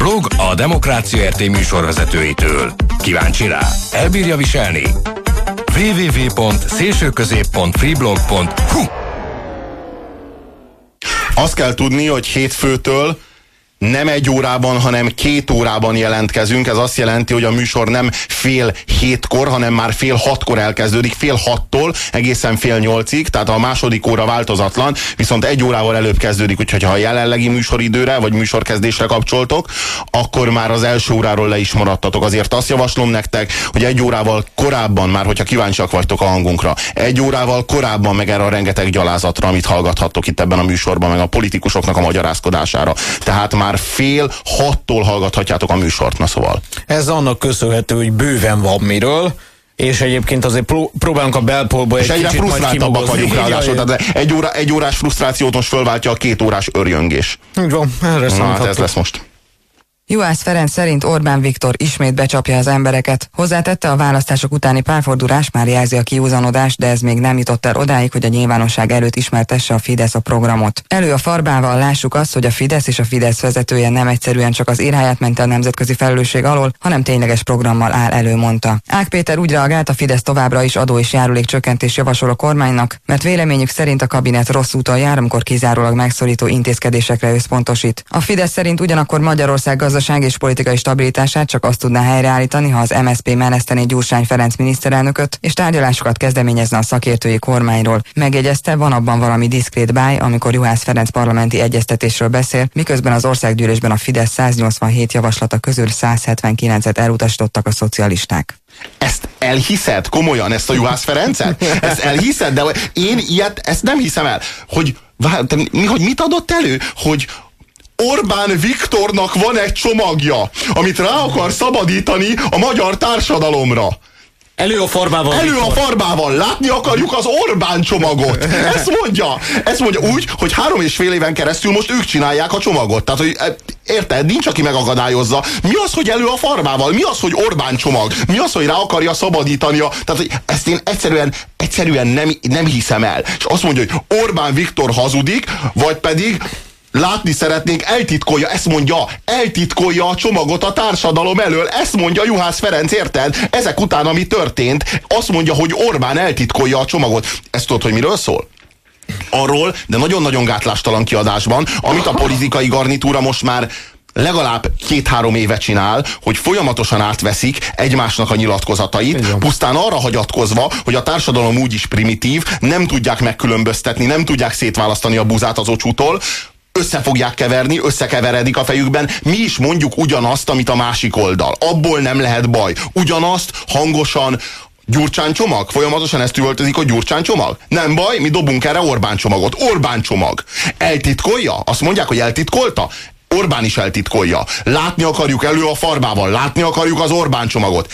Blog a Demokrácia RT műsorvezetőitől. Kíváncsi rá? Elbírja viselni? www.szélsőközép.freeblog.hu Azt kell tudni, hogy hétfőtől nem egy órában, hanem két órában jelentkezünk. Ez azt jelenti, hogy a műsor nem fél hétkor, hanem már fél hatkor elkezdődik, fél hattól egészen fél nyolcig, tehát a második óra változatlan, viszont egy órával előbb kezdődik, úgyhogy ha a jelenlegi műsoridőre vagy műsorkezdésre kapcsoltok, akkor már az első óráról le is maradtatok. Azért azt javaslom nektek, hogy egy órával korábban, már hogyha kíváncsiak vagytok a hangunkra, egy órával korábban meg erre a rengeteg gyalázatra, amit hallgathattok itt ebben a műsorban, meg a politikusoknak a magyarázkodására. Tehát már már fél hattól hallgathatjátok a műsort, na szóval. Ez annak köszönhető, hogy bőven van miről, és egyébként azért pró próbálunk a belpolba egy egyre frusztráltabbak vagyunk ráadásul, tehát egy, óra, egy órás frusztrációt most fölváltja a két órás örjöngés. Így van, erre Na, hát ez lesz most. Juhász Ferenc szerint Orbán Viktor ismét becsapja az embereket. Hozzátette a választások utáni párfordulás már jelzi a kiúzanodást, de ez még nem jutott el odáig, hogy a nyilvánosság előtt ismertesse a Fidesz a programot. Elő a farbával lássuk azt, hogy a Fidesz és a Fidesz vezetője nem egyszerűen csak az írháját mente a nemzetközi felelősség alól, hanem tényleges programmal áll elő, mondta. Ák Péter úgy reagált, a Fidesz továbbra is adó és járulék csökkentés javasol a kormánynak, mert véleményük szerint a kabinet rossz úton jár, amikor kizárólag megszorító intézkedésekre összpontosít. A Fidesz szerint ugyanakkor Magyarország gazdaság gazdaság és politikai stabilitását csak azt tudná helyreállítani, ha az MSZP menesztené Gyurcsány Ferenc miniszterelnököt, és tárgyalásokat kezdeményezne a szakértői kormányról. Megjegyezte, van abban valami diszkrét báj, amikor Juhász Ferenc parlamenti egyeztetésről beszél, miközben az országgyűlésben a Fidesz 187 javaslata közül 179-et elutasítottak a szocialisták. Ezt elhiszed komolyan, ezt a Juhász Ferencet? Ezt elhiszed? De én ilyet, ezt nem hiszem el. Hogy, hogy mit adott elő? Hogy, Orbán Viktornak van egy csomagja, amit rá akar szabadítani a magyar társadalomra. Elő a farbával. Elő a farbával. Látni akarjuk az Orbán csomagot. Ezt mondja. Ezt mondja úgy, hogy három és fél éven keresztül most ők csinálják a csomagot. Tehát, hogy e, érted? Nincs, aki megakadályozza. Mi az, hogy elő a farbával? Mi az, hogy Orbán csomag? Mi az, hogy rá akarja szabadítani a... Tehát, hogy ezt én egyszerűen, egyszerűen nem, nem hiszem el. És azt mondja, hogy Orbán Viktor hazudik, vagy pedig látni szeretnénk, eltitkolja, ezt mondja, eltitkolja a csomagot a társadalom elől, ezt mondja Juhász Ferenc, érted? Ezek után, ami történt, azt mondja, hogy Orbán eltitkolja a csomagot. Ezt tudod, hogy miről szól? Arról, de nagyon-nagyon gátlástalan kiadásban, amit a politikai garnitúra most már legalább két-három éve csinál, hogy folyamatosan átveszik egymásnak a nyilatkozatait, Igen. pusztán arra hagyatkozva, hogy a társadalom úgyis primitív, nem tudják megkülönböztetni, nem tudják szétválasztani a buzát az ocsútól, össze fogják keverni, összekeveredik a fejükben, mi is mondjuk ugyanazt, amit a másik oldal. Abból nem lehet baj. Ugyanazt hangosan Gyurcsán csomag? Folyamatosan ezt üvöltözik, hogy Gyurcsán csomag? Nem baj, mi dobunk erre Orbán csomagot. Orbán csomag. Eltitkolja? Azt mondják, hogy eltitkolta? Orbán is eltitkolja. Látni akarjuk elő a farbával, látni akarjuk az Orbán csomagot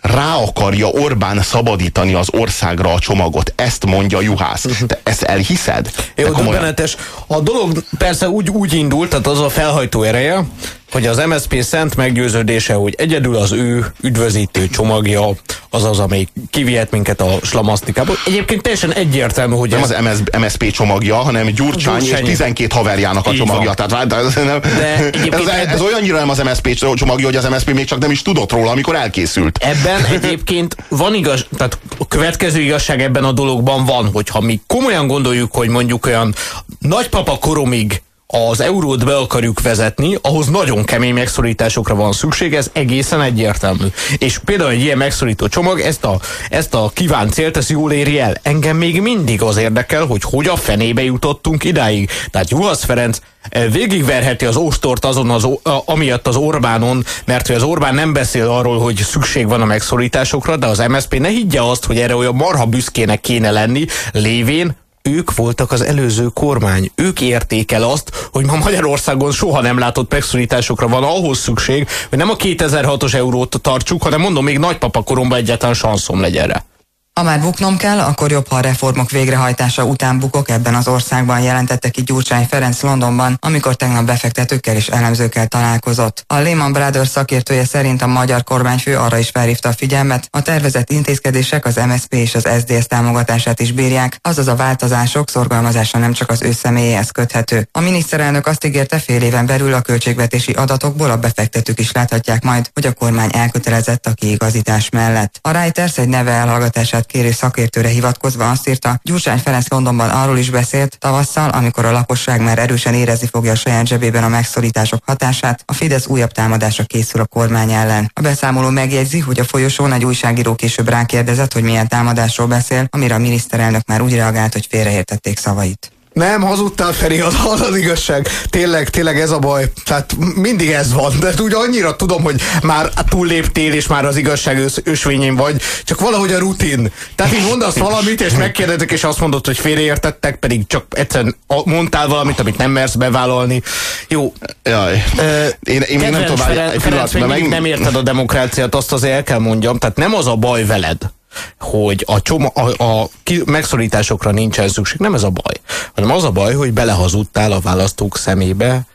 rá akarja Orbán szabadítani az országra a csomagot. Ezt mondja Juhász. Te ezt elhiszed? Jó, döbbenetes. A dolog persze úgy, úgy indult, tehát az a felhajtó ereje, hogy az MSZP szent meggyőződése, hogy egyedül az ő üdvözítő csomagja az az, amely kivihet minket a slamasztikából. Egyébként teljesen egyértelmű, hogy nem ez... az MS, MSP csomagja, hanem Gyurcsány, és 12 haverjának a csomagja. Tehát, ez, nem, De ez, ez, ebben- olyannyira nem az MSP csomagja, hogy az MSP még csak nem is tudott róla, amikor elkészült. Ebben egyébként van igaz, tehát a következő igazság ebben a dologban van, hogyha mi komolyan gondoljuk, hogy mondjuk olyan nagypapa koromig az eurót be akarjuk vezetni, ahhoz nagyon kemény megszorításokra van szükség, ez egészen egyértelmű. És például egy ilyen megszorító csomag ezt a, ezt a kívánt célt, ezt jól éri el. Engem még mindig az érdekel, hogy hogy a fenébe jutottunk idáig. Tehát Juhasz Ferenc eh, végigverheti az óstort azon az, amiatt az Orbánon, mert hogy az Orbán nem beszél arról, hogy szükség van a megszorításokra, de az MSZP ne higgye azt, hogy erre olyan marha büszkének kéne lenni, lévén ők voltak az előző kormány. Ők érték el azt, hogy ma Magyarországon soha nem látott megszorításokra van ahhoz szükség, hogy nem a 2006-os eurót tartsuk, hanem mondom, még nagypapa koromban egyáltalán sanszom legyen rá. Ha már buknom kell, akkor jobb, ha a reformok végrehajtása után bukok ebben az országban jelentette ki Gyurcsány Ferenc Londonban, amikor tegnap befektetőkkel és elemzőkkel találkozott. A Lehman Brothers szakértője szerint a magyar kormányfő arra is felhívta a figyelmet, a tervezett intézkedések az MSP és az SDS támogatását is bírják, azaz a változások szorgalmazása nem csak az ő személyéhez köthető. A miniszterelnök azt ígérte fél éven belül a költségvetési adatokból a befektetők is láthatják majd, hogy a kormány elkötelezett a kiigazítás mellett. A Reuters egy neve elhallgatását kérő szakértőre hivatkozva azt írta, Gyurcsány Ferenc Londonban arról is beszélt tavasszal, amikor a lakosság már erősen érezni fogja a saját zsebében a megszorítások hatását, a Fidesz újabb támadásra készül a kormány ellen. A beszámoló megjegyzi, hogy a folyosón egy újságíró később rákérdezett, hogy milyen támadásról beszél, amire a miniszterelnök már úgy reagált, hogy félreértették szavait. Nem, hazudtál Feri, az, az az igazság. Tényleg, tényleg ez a baj. Tehát mindig ez van, de úgy annyira tudom, hogy már túlléptél, és már az igazság ős, ösvényén vagy, csak valahogy a rutin. Tehát így mondasz valamit, és megkérdezik, és azt mondod, hogy félreértettek, pedig csak egyszerűen mondtál valamit, amit nem mersz bevállalni. Jó, Jaj. Én, én még nem tudom, Ferenc, még meg- nem érted a demokráciát, azt azért el kell mondjam. Tehát nem az a baj veled, hogy a, csoma, a, a megszorításokra nincsen szükség. Nem ez a baj. Hanem az a baj, hogy belehazudtál a választók szemébe.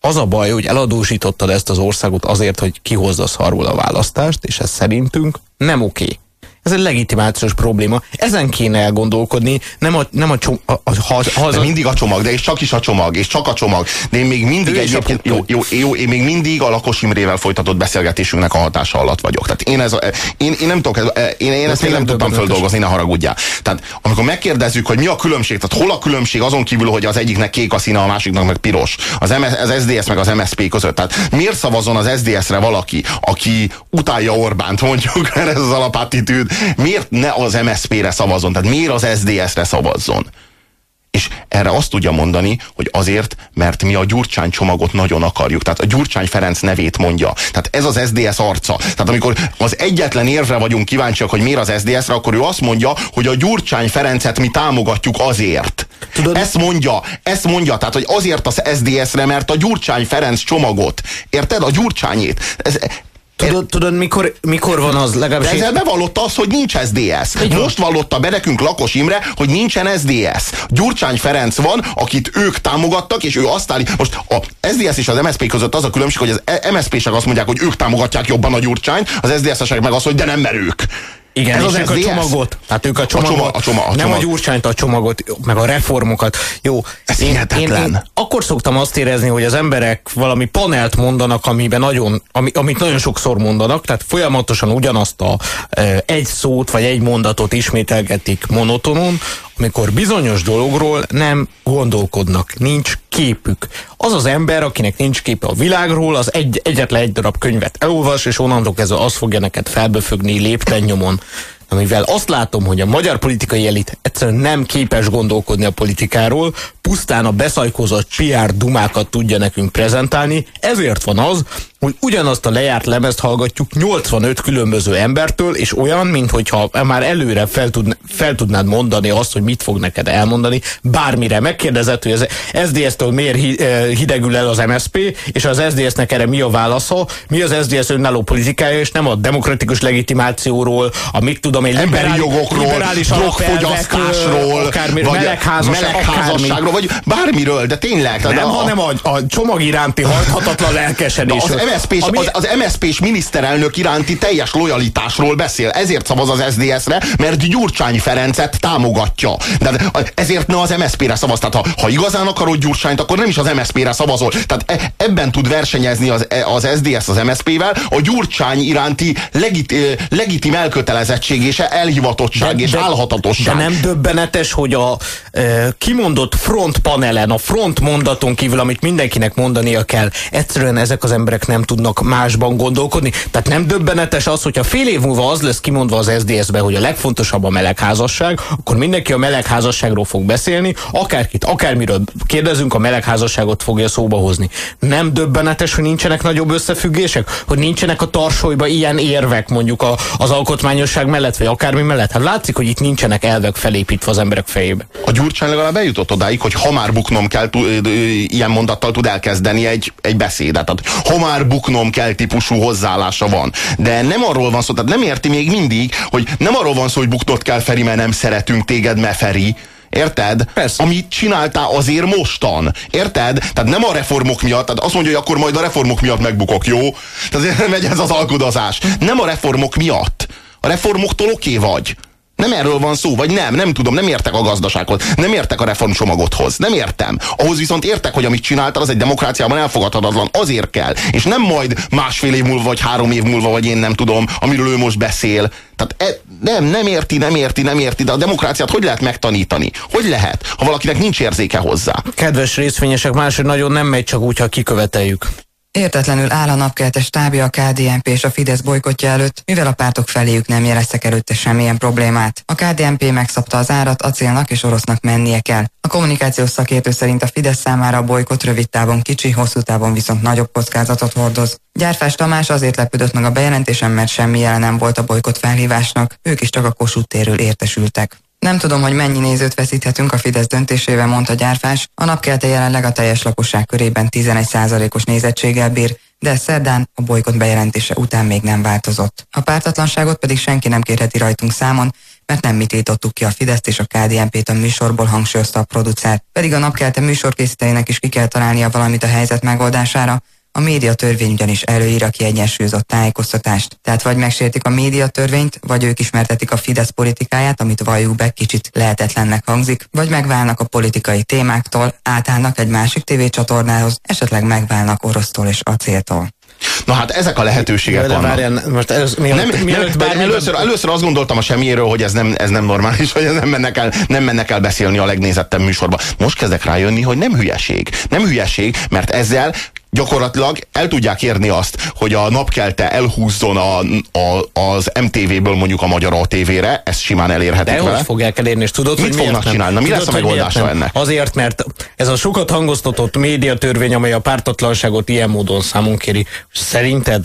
Az a baj, hogy eladósítottad ezt az országot azért, hogy kihozza szarul a választást, és ez szerintünk nem oké. Ez egy legitimációs probléma. Ezen kéne elgondolkodni, nem a, nem a, csom, a, a, az De a, mindig a csomag, de és csak is a csomag, és csak a csomag. De én még mindig egyébként, a- jó, jó, jó, én még mindig a Lakos Imrével folytatott beszélgetésünknek a hatása alatt vagyok. Tehát én, ez a, én, én nem tudok, ez- én, én ezt még nem tudtam földolgozni, ne haragudjál. Tehát amikor megkérdezzük, hogy mi a különbség, tehát hol a különbség azon kívül, hogy az egyiknek kék a színe, a másiknak meg piros, az, MS, az SDS meg az MSP között. Tehát miért szavazzon az SDS-re valaki, aki utálja Orbánt, mondjuk, mert ez az alapattitűd, miért ne az MSP-re szavazzon, tehát miért az SDS-re szavazzon? És erre azt tudja mondani, hogy azért, mert mi a Gyurcsány csomagot nagyon akarjuk. Tehát a Gyurcsány Ferenc nevét mondja. Tehát ez az SDS arca. Tehát amikor az egyetlen érvre vagyunk kíváncsiak, hogy miért az SDS-re, akkor ő azt mondja, hogy a Gyurcsány Ferencet mi támogatjuk azért. Tudod- ezt mondja, ezt mondja, tehát hogy azért az SDS-re, mert a Gyurcsány Ferenc csomagot. Érted? A Gyurcsányét. Ez, tudod, tudod mikor, mikor van az legalábbis... de ezzel bevallotta az, hogy nincs SDS. Így van. Most vallotta be nekünk Lakos Imre, hogy nincsen SDS. Gyurcsány Ferenc van, akit ők támogattak, és ő azt állít. Most a SDS és az MSZP között az a különbség, hogy az MSZP-sek azt mondják, hogy ők támogatják jobban a Gyurcsányt, az SDS-esek meg azt, hogy de nem mer ők. Igen, Ez és az ők a SDS? csomagot. Tehát ők a csomagot. csoma- a csoma- a nem csomag. a gyurcsányt, a csomagot, meg a reformokat. Jó. Ez én. Én, én akkor szoktam azt érezni, hogy az emberek valami panelt mondanak, amiben nagyon, ami, amit nagyon sokszor mondanak, tehát folyamatosan ugyanazt a e, egy szót vagy egy mondatot ismételgetik monotonon, amikor bizonyos dologról nem gondolkodnak, nincs képük. Az az ember, akinek nincs képe a világról, az egy, egyetlen egy darab könyvet elolvas, és onnantól kezdve azt fogja neked felböfögni lépten amivel azt látom, hogy a magyar politikai elit egyszerűen nem képes gondolkodni a politikáról, pusztán a beszajkozott PR dumákat tudja nekünk prezentálni, ezért van az, hogy ugyanazt a lejárt lemezt hallgatjuk 85 különböző embertől, és olyan, mintha már előre fel, tud, fel tudnád mondani azt, hogy mit fog neked elmondani, bármire megkérdezett, hogy az SZDSZ-től miért eh, hidegül el az MSP, és az SZDSZ-nek erre mi a válasza, mi az SZDSZ önálló politikája, és nem a demokratikus legitimációról, a mit tudom én, Emberi liberális- jogokról, liberális drogfogyasztásról, akármi, vagy melegházas, melegházasságról, vagy bármiről, de tényleg. Nem, a, hanem a, a csomag iránti hajthatatlan lelkesedés. Az MSZP-s, ami... az, az MSZP-s miniszterelnök iránti teljes lojalitásról beszél. Ezért szavaz az SZDSZ-re, mert Gyurcsány Ferencet támogatja. De ezért ne az MSZP-re szavaz. Tehát ha, ha igazán akarod Gyurcsányt, akkor nem is az MSZP-re szavazol. Tehát e, ebben tud versenyezni az, e, az SZDSZ az MSZP-vel, a Gyurcsány iránti legit, legitim elkötelezettség és elhivatottság de, és de, álhatatosság. De nem döbbenetes, hogy a e, kimondott front panelen, a front mondaton kívül, amit mindenkinek mondania kell, egyszerűen ezek az emberek nem tudnak másban gondolkodni. Tehát nem döbbenetes az, hogyha fél év múlva az lesz kimondva az SZDSZ-be, hogy a legfontosabb a melegházasság, akkor mindenki a melegházasságról fog beszélni, akárkit, akármiről kérdezünk, a melegházasságot fogja szóba hozni. Nem döbbenetes, hogy nincsenek nagyobb összefüggések, hogy nincsenek a tarsolyba ilyen érvek mondjuk a, az alkotmányosság mellett, vagy akármi mellett. Hát látszik, hogy itt nincsenek elvek felépítve az emberek fejébe. A Gyurcsány legalább eljutott odáig, hogy ha már buknom kell, ilyen mondattal tud elkezdeni egy, egy beszédet. Tehát ha már buknom kell típusú hozzáállása van. De nem arról van szó, tehát nem érti még mindig, hogy nem arról van szó, hogy buknod kell Feri, mert nem szeretünk téged, mert Feri, Érted? Persze. Amit csináltál azért mostan. Érted? Tehát nem a reformok miatt, tehát azt mondja, hogy akkor majd a reformok miatt megbukok, jó? Tehát megy ez az alkudozás. Nem a reformok miatt. A reformoktól oké okay vagy. Nem erről van szó, vagy nem, nem tudom, nem értek a gazdasághoz, nem értek a reformcsomagodhoz, nem értem. Ahhoz viszont értek, hogy amit csináltál, az egy demokráciában elfogadhatatlan, azért kell. És nem majd másfél év múlva, vagy három év múlva, vagy én nem tudom, amiről ő most beszél. Tehát e, nem, nem érti, nem érti, nem érti, de a demokráciát hogy lehet megtanítani? Hogy lehet, ha valakinek nincs érzéke hozzá? Kedves részvényesek, máshogy nagyon nem megy, csak úgy, ha kiköveteljük. Értetlenül áll a napkelte stábja a KDNP és a Fidesz bolykotja előtt, mivel a pártok feléjük nem jeleztek előtte semmilyen problémát. A KDNP megszabta az árat, acélnak és orosznak mennie kell. A kommunikációs szakértő szerint a Fidesz számára a bolykot rövid távon kicsi, hosszú távon viszont nagyobb kockázatot hordoz. Gyárfás Tamás azért lepődött meg a bejelentésen, mert semmi jelen nem volt a bolykot felhívásnak, ők is csak a Kossuth térről értesültek. Nem tudom, hogy mennyi nézőt veszíthetünk a Fidesz döntésével, mondta Gyárfás. A napkelte jelenleg a teljes lakosság körében 11%-os nézettséggel bír, de szerdán a bolykot bejelentése után még nem változott. A pártatlanságot pedig senki nem kérheti rajtunk számon, mert nem mi tiltottuk ki a Fideszt és a KDNP-t a műsorból hangsúlyozta a producer. Pedig a napkelte műsorkészítőinek is ki kell találnia valamit a helyzet megoldására, a médiatörvény ugyanis előír a kiegyensúlyozott tájékoztatást. Tehát vagy megsértik a médiatörvényt, vagy ők ismertetik a Fidesz politikáját, amit valljuk be kicsit lehetetlennek hangzik, vagy megválnak a politikai témáktól, átállnak egy másik tévécsatornához, esetleg megválnak orosztól és acéltól. Na hát ezek a lehetőségek vannak. Várján, most ez, mi, nem, mi, nem, bármi, először, először azt gondoltam a semmiről, hogy ez nem, ez nem normális, hogy ez nem mennek, el, nem mennek el beszélni a legnézettebb műsorba. Most kezdek rájönni, hogy nem hülyeség. Nem hülyeség, mert ezzel gyakorlatilag el tudják érni azt, hogy a napkelte elhúzzon a, a, az MTV-ből mondjuk a Magyar ATV-re, ezt simán elérhetik De vele. hogy fogják elérni, és tudod, Mit hogy fognak csinálni? Mi tudod, lesz a megoldása ennek? Azért, mert ez a sokat hangoztatott médiatörvény, amely a pártatlanságot ilyen módon számon kéri, szerinted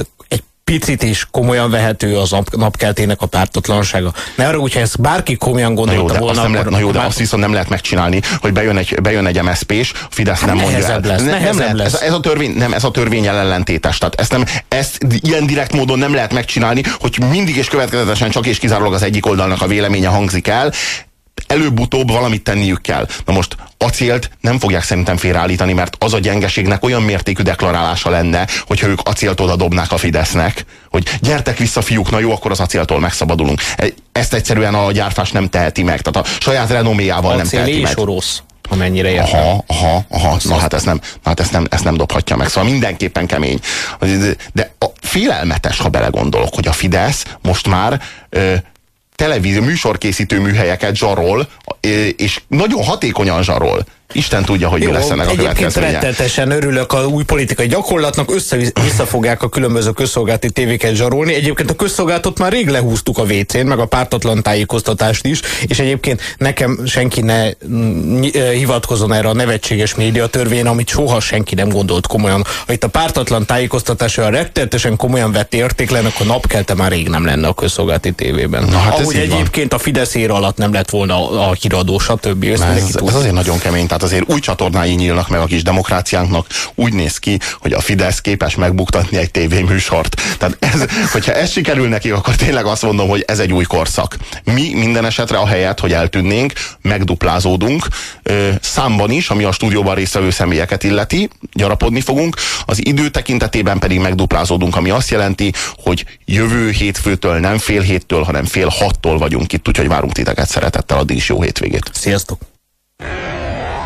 picit is komolyan vehető az napkeltének a pártatlansága. Ne arra, hogyha ezt bárki komolyan gondolta na jó, volna, nem lehet, na jó, de azt viszont nem lehet megcsinálni, hogy bejön egy, bejön egy MSZP-s, Fidesz hát nem mondja el. Lesz, ne, nem lehet, lesz. Ez, ez, a törvény, nem, ez a törvény ellentétes. Tehát ezt, nem, ezt ilyen direkt módon nem lehet megcsinálni, hogy mindig és következetesen csak és kizárólag az egyik oldalnak a véleménye hangzik el előbb-utóbb valamit tenniük kell. Na most acélt nem fogják szerintem félreállítani, mert az a gyengeségnek olyan mértékű deklarálása lenne, hogyha ők acélt oda dobnák a Fidesznek, hogy gyertek vissza fiúk, na jó, akkor az acéltól megszabadulunk. E, ezt egyszerűen a gyárfás nem teheti meg, tehát a saját renoméjával nem teheti meg. orosz amennyire értem. Aha, aha, aha. Na hát ezt nem, na hát ezt nem, ezt nem dobhatja meg. Szóval mindenképpen kemény. De a, félelmetes, ha belegondolok, hogy a Fidesz most már ö, televízió, műsorkészítő műhelyeket zsarol, és nagyon hatékonyan zsarol. Isten tudja, hogy Jó, mi lesz ennek a következménye. rettetesen örülök a új politikai gyakorlatnak, össze fogják a különböző közszolgálati tévéket zsarolni. Egyébként a közszolgáltat már rég lehúztuk a WC-n, meg a pártatlan tájékoztatást is, és egyébként nekem senki ne mm, hivatkozon erre a nevetséges médiatörvény, amit soha senki nem gondolt komolyan. Ha itt a pártatlan tájékoztatás olyan rettetesen komolyan vett érték lenne, akkor napkelte már rég nem lenne a közszolgálati tévében. Na, hát Ahogy egyébként van. a Fidesz ér alatt nem lett volna a híradó, stb. Ez, ez, ez azért nagyon kemény Tehát azért új csatornái nyílnak meg a kis demokráciánknak. Úgy néz ki, hogy a Fidesz képes megbuktatni egy tévéműsort. Tehát ez, hogyha ez sikerül nekik, akkor tényleg azt mondom, hogy ez egy új korszak. Mi minden esetre a helyet, hogy eltűnnénk, megduplázódunk, számban is, ami a stúdióban résztvevő személyeket illeti, gyarapodni fogunk, az idő tekintetében pedig megduplázódunk, ami azt jelenti, hogy jövő hétfőtől nem fél héttől, hanem fél hattól vagyunk itt, úgyhogy várunk titeket szeretettel, addig is jó hétvégét. Sziasztok!